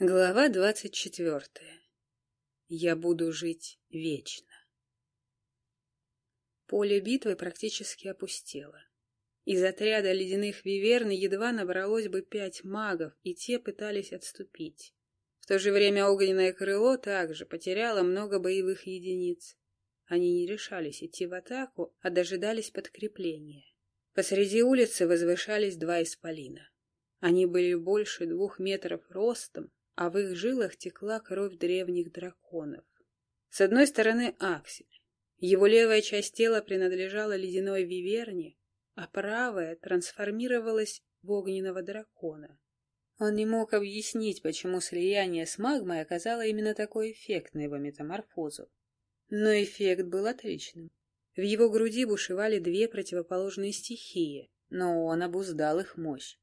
Глава двадцать четвертая. Я буду жить вечно. Поле битвы практически опустело. Из отряда ледяных виверн едва набралось бы пять магов, и те пытались отступить. В то же время огненное крыло также потеряло много боевых единиц. Они не решались идти в атаку, а дожидались подкрепления. Посреди улицы возвышались два исполина. Они были больше двух метров ростом, а в их жилах текла кровь древних драконов. С одной стороны Аксель. Его левая часть тела принадлежала ледяной виверне, а правая трансформировалась в огненного дракона. Он не мог объяснить, почему слияние с магмой оказало именно такой эффект на его метаморфозу. Но эффект был отличным. В его груди бушевали две противоположные стихии, но он обуздал их мощь.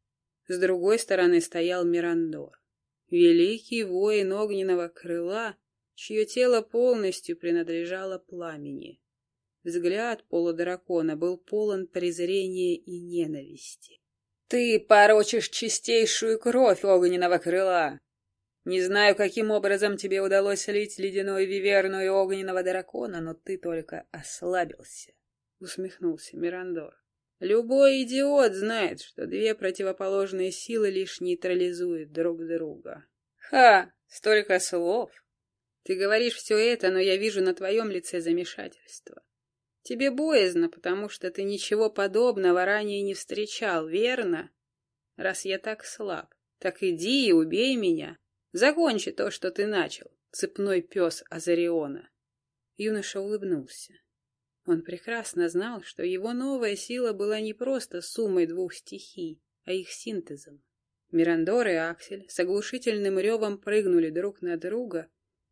С другой стороны стоял Мирандор. Великий воин огненного крыла, чье тело полностью принадлежало пламени. Взгляд полудракона был полон презрения и ненависти. «Ты порочишь чистейшую кровь огненного крыла! Не знаю, каким образом тебе удалось слить ледяную виверну и огненного дракона, но ты только ослабился», — усмехнулся Мирандор. Любой идиот знает, что две противоположные силы лишь нейтрализуют друг друга. Ха, столько слов. Ты говоришь все это, но я вижу на твоем лице замешательство. Тебе боязно, потому что ты ничего подобного ранее не встречал, верно? Раз я так слаб, так иди и убей меня. Закончи то, что ты начал, цепной пес Азариона. Юноша улыбнулся. Он прекрасно знал, что его новая сила была не просто суммой двух стихий, а их синтезом. Мирандор и Аксель с оглушительным ревом прыгнули друг на друга,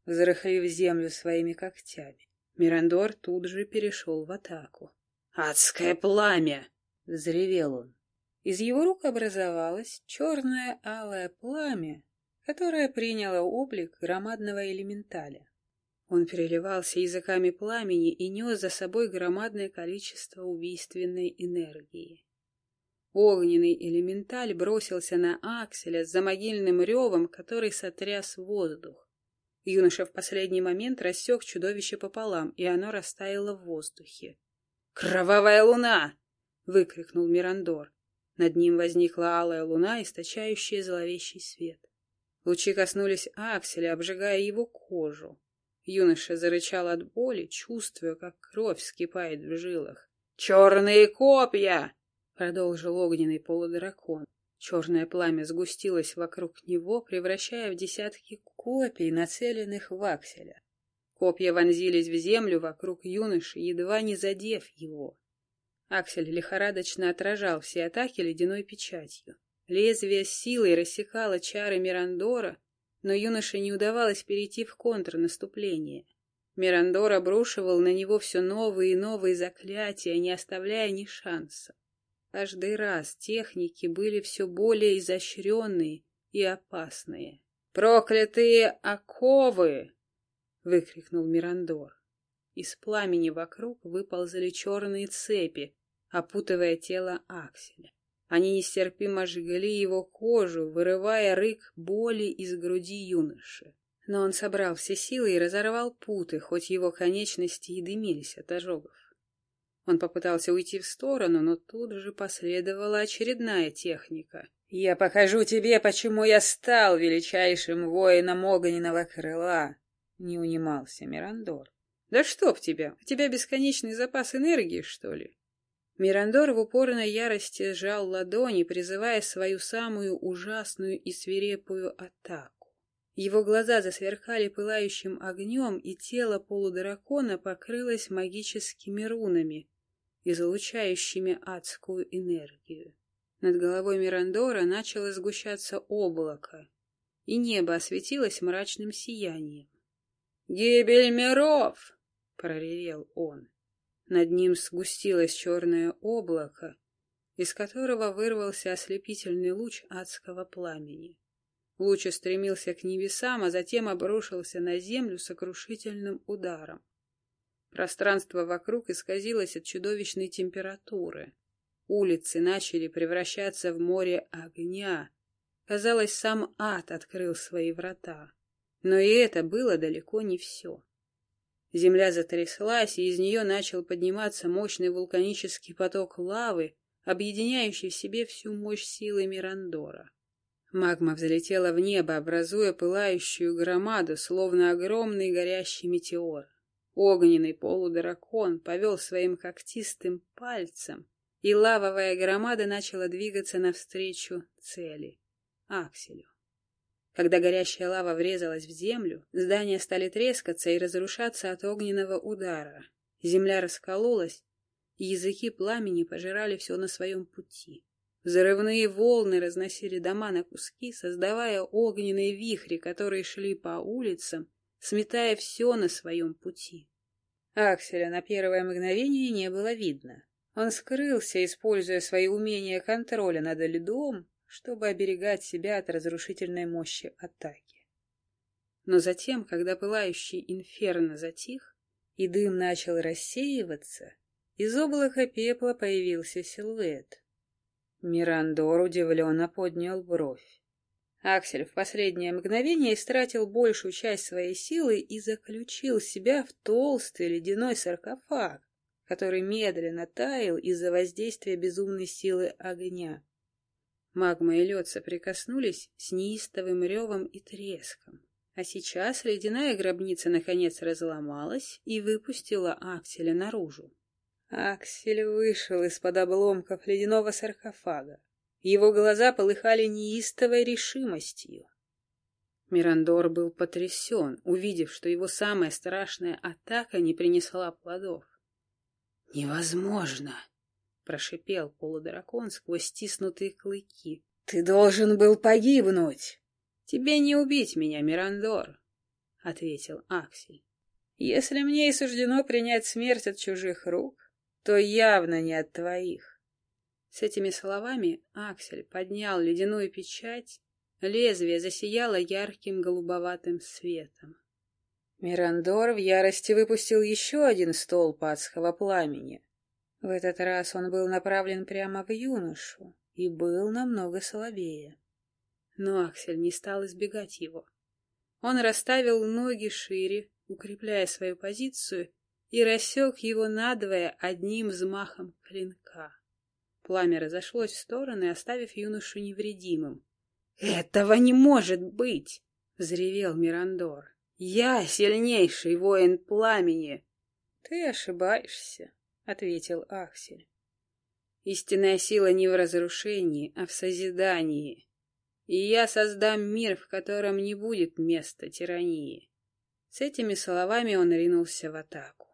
взрыхлив землю своими когтями. Мирандор тут же перешел в атаку. «Адское пламя!» — взревел он. Из его рук образовалось черное алое пламя, которое приняло облик громадного элементаля. Он переливался языками пламени и нес за собой громадное количество убийственной энергии. Огненный элементаль бросился на Акселя с замогильным ревом, который сотряс воздух. Юноша в последний момент рассек чудовище пополам, и оно растаяло в воздухе. «Кровавая луна!» — выкрикнул Мирандор. Над ним возникла алая луна, источающая зловещий свет. Лучи коснулись Акселя, обжигая его кожу. Юноша зарычал от боли, чувствуя, как кровь вскипает в жилах. «Черные копья!» — продолжил огненный полудракон. Черное пламя сгустилось вокруг него, превращая в десятки копий, нацеленных в акселя. Копья вонзились в землю вокруг юноши, едва не задев его. Аксель лихорадочно отражал все атаки ледяной печатью. Лезвие силой рассекало чары Мирандора, но юноше не удавалось перейти в контрнаступление. Мирандор обрушивал на него все новые и новые заклятия, не оставляя ни шанса. Каждый раз техники были все более изощренные и опасные. «Проклятые оковы!» — выкрикнул Мирандор. Из пламени вокруг выползали черные цепи, опутывая тело Акселя. Они нестерпимо жгли его кожу, вырывая рык боли из груди юноши. Но он собрал все силы и разорвал путы, хоть его конечности и дымились от ожогов. Он попытался уйти в сторону, но тут же последовала очередная техника. «Я покажу тебе, почему я стал величайшим воином огненного крыла!» Не унимался Мирандор. «Да чтоб тебя! У тебя бесконечный запас энергии, что ли?» Мирандор в упорной ярости сжал ладони, призывая свою самую ужасную и свирепую атаку. Его глаза засверкали пылающим огнем, и тело полудракона покрылось магическими рунами, излучающими адскую энергию. Над головой Мирандора начало сгущаться облако, и небо осветилось мрачным сиянием. «Гибель миров!» — проревел он. Над ним сгустилось черное облако, из которого вырвался ослепительный луч адского пламени. Луч устремился к небесам, а затем обрушился на землю сокрушительным ударом. Пространство вокруг исказилось от чудовищной температуры. Улицы начали превращаться в море огня, Казалось, сам ад открыл свои врата. Но и это было далеко не все. Земля затряслась, и из нее начал подниматься мощный вулканический поток лавы, объединяющий в себе всю мощь силы Мирандора. Магма взлетела в небо, образуя пылающую громаду, словно огромный горящий метеор. Огненный полудракон повел своим когтистым пальцем, и лавовая громада начала двигаться навстречу цели — Акселю. Когда горящая лава врезалась в землю, здания стали трескаться и разрушаться от огненного удара. Земля раскололась, и языки пламени пожирали все на своем пути. Взрывные волны разносили дома на куски, создавая огненные вихри, которые шли по улицам, сметая все на своем пути. Акселя на первое мгновение не было видно. Он скрылся, используя свои умения контроля над льдом, чтобы оберегать себя от разрушительной мощи атаки. Но затем, когда пылающий инферно затих, и дым начал рассеиваться, из облака пепла появился силуэт. Мирандор удивленно поднял бровь. Аксель в последнее мгновение истратил большую часть своей силы и заключил себя в толстый ледяной саркофаг, который медленно таял из-за воздействия безумной силы огня. Магма и лед соприкоснулись с неистовым ревом и треском. А сейчас ледяная гробница наконец разломалась и выпустила Акселя наружу. Аксель вышел из-под обломков ледяного саркофага. Его глаза полыхали неистовой решимостью. Мирандор был потрясен, увидев, что его самая страшная атака не принесла плодов. «Невозможно!» — прошипел полудракон сквозь стиснутые клыки. «Ты должен был погибнуть!» «Тебе не убить меня, Мирандор!» — ответил Аксель. «Если мне и суждено принять смерть от чужих рук, то явно не от твоих. С этими словами Аксель поднял ледяную печать, лезвие засияло ярким голубоватым светом. Мирандор в ярости выпустил еще один столб адского пламени. В этот раз он был направлен прямо в юношу и был намного слабее. Но Аксель не стал избегать его. Он расставил ноги шире, укрепляя свою позицию, и рассек его надвое одним взмахом клинка. Пламя разошлось в стороны, оставив юношу невредимым. «Этого не может быть!» — взревел Мирандор. «Я сильнейший воин пламени!» «Ты ошибаешься», — ответил Аксель. «Истинная сила не в разрушении, а в созидании. И я создам мир, в котором не будет места тирании». С этими словами он ринулся в атаку.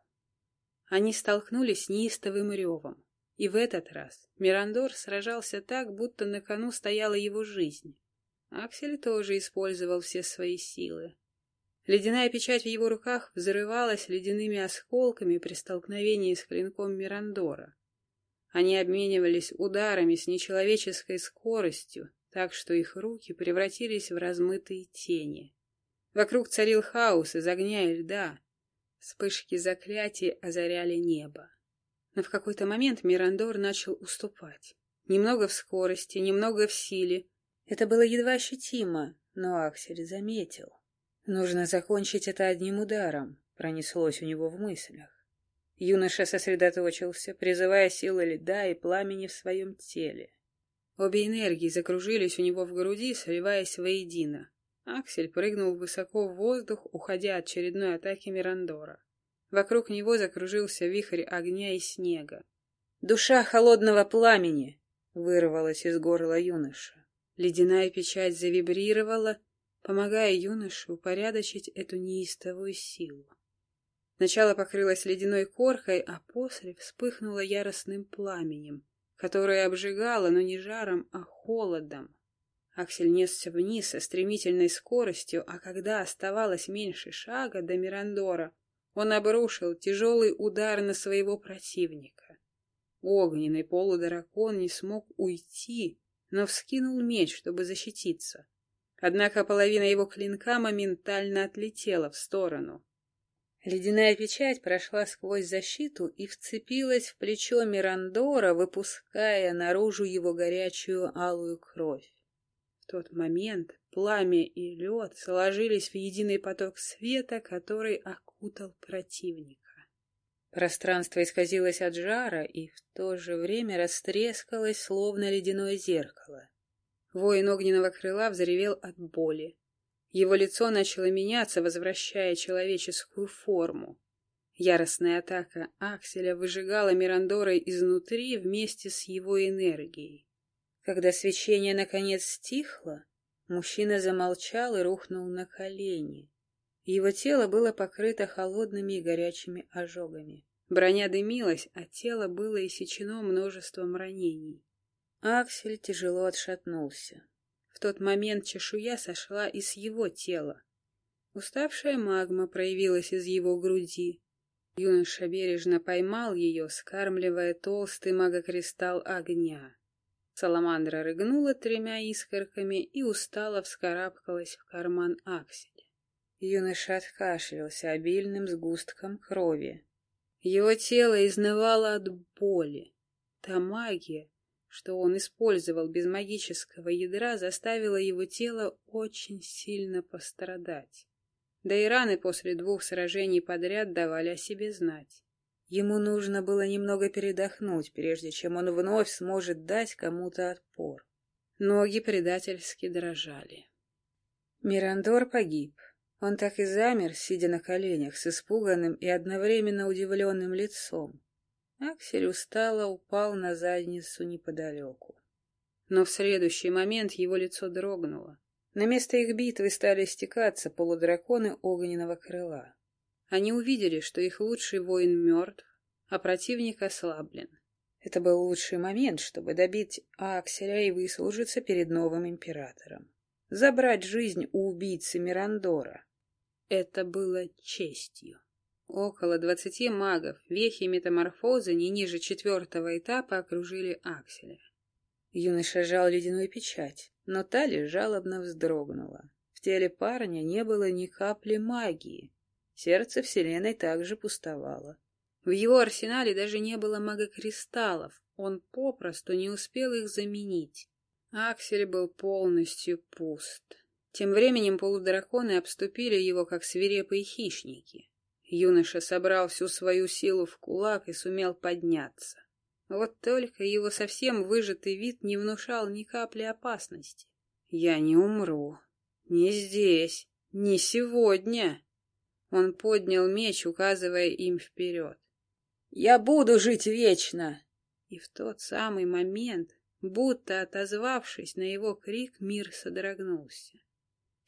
Они столкнулись с неистовым ревом. И в этот раз Мирандор сражался так, будто на кону стояла его жизнь. Аксель тоже использовал все свои силы. Ледяная печать в его руках взрывалась ледяными осколками при столкновении с клинком Мирандора. Они обменивались ударами с нечеловеческой скоростью, так что их руки превратились в размытые тени. Вокруг царил хаос из огня и льда, Вспышки заклятий озаряли небо. Но в какой-то момент Мирандор начал уступать. Немного в скорости, немного в силе. Это было едва ощутимо, но Аксель заметил. Нужно закончить это одним ударом, пронеслось у него в мыслях. Юноша сосредоточился, призывая силы льда и пламени в своем теле. Обе энергии закружились у него в груди, сливаясь воедино. Аксель прыгнул высоко в воздух, уходя от очередной атаки Мирандора. Вокруг него закружился вихрь огня и снега. «Душа холодного пламени!» — вырвалась из горла юноша. Ледяная печать завибрировала, помогая юноше упорядочить эту неистовую силу. Сначала покрылась ледяной коркой, а после вспыхнула яростным пламенем, которое обжигало, но не жаром, а холодом. Аксель несся вниз со стремительной скоростью, а когда оставалось меньше шага до Мирандора, он обрушил тяжелый удар на своего противника. Огненный полудракон не смог уйти, но вскинул меч, чтобы защититься. Однако половина его клинка моментально отлетела в сторону. Ледяная печать прошла сквозь защиту и вцепилась в плечо Мирандора, выпуская наружу его горячую алую кровь тот момент пламя и лед сложились в единый поток света, который окутал противника. Пространство исказилось от жара и в то же время растрескалось, словно ледяное зеркало. Воин огненного крыла взревел от боли. Его лицо начало меняться, возвращая человеческую форму. Яростная атака Акселя выжигала Мирандора изнутри вместе с его энергией. Когда свечение наконец стихло, мужчина замолчал и рухнул на колени. Его тело было покрыто холодными и горячими ожогами. Броня дымилась, а тело было иссечено множеством ранений. Аксель тяжело отшатнулся. В тот момент чешуя сошла из его тела. Уставшая магма проявилась из его груди. Юноша бережно поймал ее, скармливая толстый магокристалл огня. Саламандра рыгнула тремя искорками и устало вскарабкалась в карман Акселя. Юноша откашлялся обильным сгустком крови. Его тело изнывало от боли. Та магия, что он использовал без магического ядра, заставила его тело очень сильно пострадать. Да и раны после двух сражений подряд давали о себе знать. Ему нужно было немного передохнуть, прежде чем он вновь сможет дать кому-то отпор. Ноги предательски дрожали. Мирандор погиб. Он так и замер, сидя на коленях, с испуганным и одновременно удивленным лицом. Аксель устало упал на задницу неподалеку. Но в следующий момент его лицо дрогнуло. На место их битвы стали стекаться полудраконы огненного крыла. Они увидели, что их лучший воин мертв, а противник ослаблен. Это был лучший момент, чтобы добить Акселя и выслужиться перед новым императором. Забрать жизнь у убийцы Мирандора. Это было честью. Около двадцати магов, вехи метаморфозы не ниже четвертого этапа окружили Акселя. Юноша жал ледяную печать, но та лишь жалобно вздрогнула. В теле парня не было ни капли магии, Сердце Вселенной также пустовало. В его арсенале даже не было магокристаллов, он попросту не успел их заменить. Аксель был полностью пуст. Тем временем полудраконы обступили его, как свирепые хищники. Юноша собрал всю свою силу в кулак и сумел подняться. Вот только его совсем выжатый вид не внушал ни капли опасности. «Я не умру. Не здесь. Не сегодня!» Он поднял меч, указывая им вперед. «Я буду жить вечно!» И в тот самый момент, будто отозвавшись на его крик, мир содрогнулся.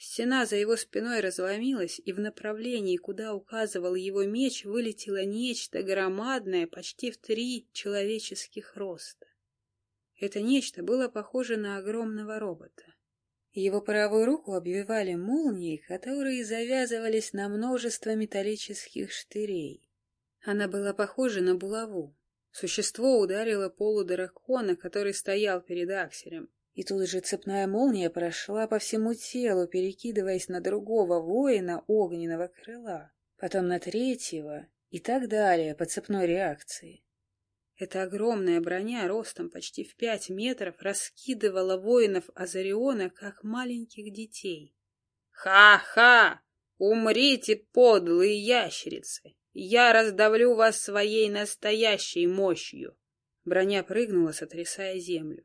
Стена за его спиной разломилась, и в направлении, куда указывал его меч, вылетело нечто громадное, почти в три человеческих роста. Это нечто было похоже на огромного робота. Его правую руку обвивали молнии, которые завязывались на множество металлических штырей. Она была похожа на булаву. Существо ударило полудракона, который стоял перед Акселем. И тут же цепная молния прошла по всему телу, перекидываясь на другого воина огненного крыла, потом на третьего и так далее по цепной реакции. Эта огромная броня ростом почти в пять метров раскидывала воинов Азариона, как маленьких детей. «Ха-ха! Умрите, подлые ящерицы! Я раздавлю вас своей настоящей мощью!» Броня прыгнула, сотрясая землю.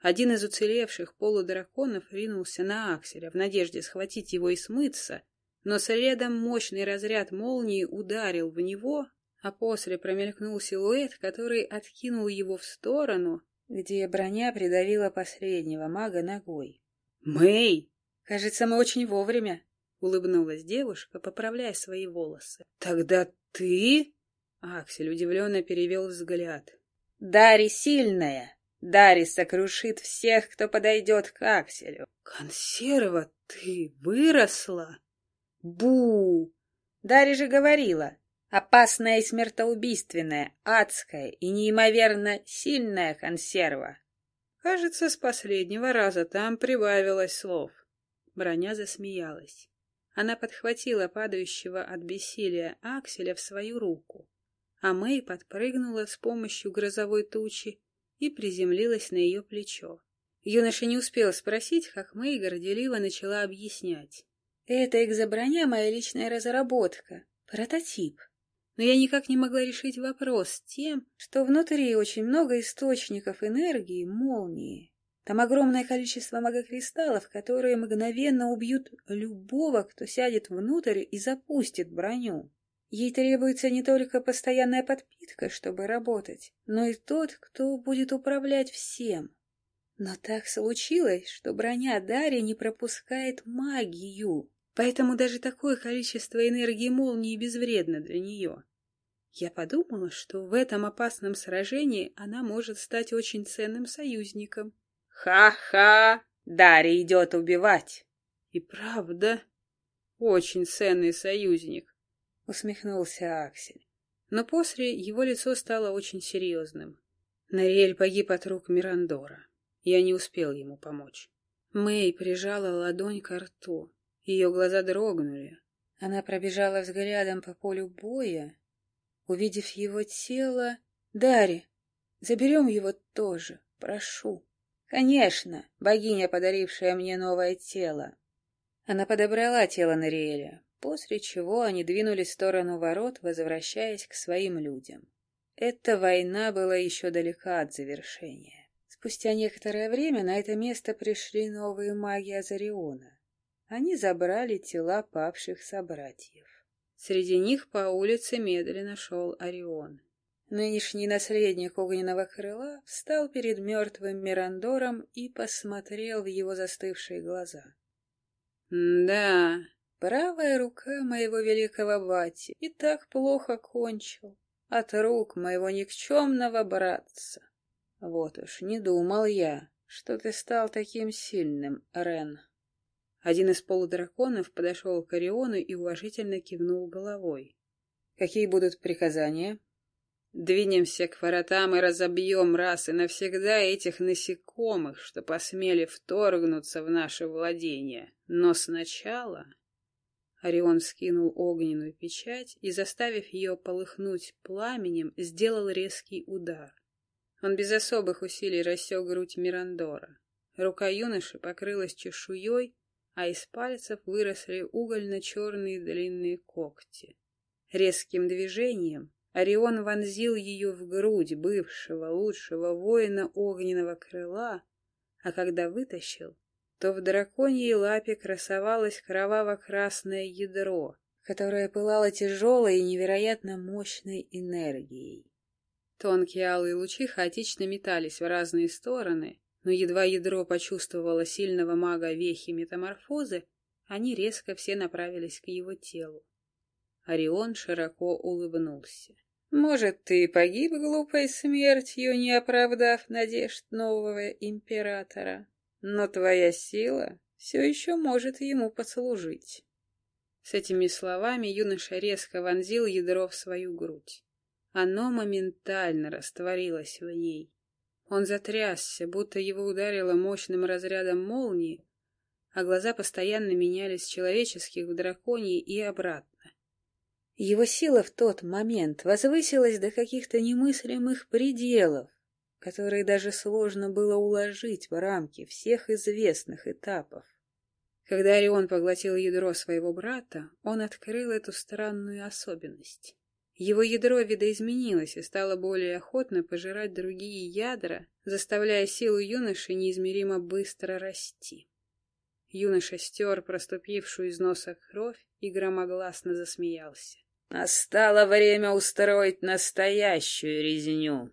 Один из уцелевших полудраконов ринулся на Акселя в надежде схватить его и смыться, но следом мощный разряд молнии ударил в него, а после промелькнул силуэт, который откинул его в сторону, где броня придавила последнего мага ногой. «Мэй! Кажется, мы очень вовремя!» — улыбнулась девушка, поправляя свои волосы. «Тогда ты...» — Аксель удивленно перевел взгляд. «Дари сильная! Дари сокрушит всех, кто подойдет к Акселю!» «Консерва, ты выросла?» «Бу!» Дари же говорила, Опасная и смертоубийственная, адская и неимоверно сильная консерва. Кажется, с последнего раза там прибавилось слов. Броня засмеялась. Она подхватила падающего от бессилия Акселя в свою руку, а Мэй подпрыгнула с помощью грозовой тучи и приземлилась на ее плечо. Юноша не успел спросить, как Мейгар делила начала объяснять. «Это экзоброня — моя личная разработка, прототип. Но я никак не могла решить вопрос с тем, что внутри очень много источников энергии молнии. Там огромное количество магокристаллов, которые мгновенно убьют любого, кто сядет внутрь и запустит броню. Ей требуется не только постоянная подпитка, чтобы работать, но и тот, кто будет управлять всем. Но так случилось, что броня Дарья не пропускает магию, поэтому даже такое количество энергии молнии безвредно для нее. Я подумала, что в этом опасном сражении она может стать очень ценным союзником. «Ха-ха! Дарья идет убивать!» «И правда, очень ценный союзник», — усмехнулся Аксель. Но после его лицо стало очень серьезным. Нариэль погиб от рук Мирандора. Я не успел ему помочь. Мэй прижала ладонь к рту. Ее глаза дрогнули. Она пробежала взглядом по полю боя. Увидев его тело... Дарья, заберем его тоже, прошу. Конечно, богиня, подарившая мне новое тело. Она подобрала тело Нариэля, после чего они двинулись в сторону ворот, возвращаясь к своим людям. Эта война была еще далека от завершения. Спустя некоторое время на это место пришли новые маги Азариона. Они забрали тела павших собратьев. Среди них по улице медленно шел Орион. Нынешний наследник огненного крыла встал перед мертвым Мирандором и посмотрел в его застывшие глаза. «Да, правая рука моего великого бати и так плохо кончил от рук моего никчемного братца. Вот уж, не думал я, что ты стал таким сильным, Рен. Один из полудраконов подошел к Ориону и уважительно кивнул головой. Какие будут приказания? Двинемся к воротам и разобьем раз и навсегда этих насекомых, что посмели вторгнуться в наше владение. Но сначала... Орион скинул огненную печать и, заставив ее полыхнуть пламенем, сделал резкий удар. Он без особых усилий рассек грудь Мирандора. Рука юноши покрылась чешуей, а из пальцев выросли угольно-черные длинные когти. Резким движением Орион вонзил ее в грудь бывшего лучшего воина огненного крыла, а когда вытащил, то в драконьей лапе красовалось кроваво-красное ядро, которое пылало тяжелой и невероятно мощной энергией. Тонкие алые лучи хаотично метались в разные стороны, но едва ядро почувствовало сильного мага вехи метаморфозы, они резко все направились к его телу. Орион широко улыбнулся. «Может, ты погиб глупой смертью, не оправдав надежд нового императора, но твоя сила все еще может ему послужить». С этими словами юноша резко вонзил ядро в свою грудь. Оно моментально растворилось в ней. Он затрясся, будто его ударило мощным разрядом молнии, а глаза постоянно менялись с человеческих в драконьи и обратно. Его сила в тот момент возвысилась до каких-то немыслимых пределов, которые даже сложно было уложить в рамки всех известных этапов. Когда Орион поглотил ядро своего брата, он открыл эту странную особенность. Его ядро видоизменилось и стало более охотно пожирать другие ядра, заставляя силу юноши неизмеримо быстро расти. Юноша стер проступившую из носа кровь и громогласно засмеялся. «Настало время устроить настоящую резню!»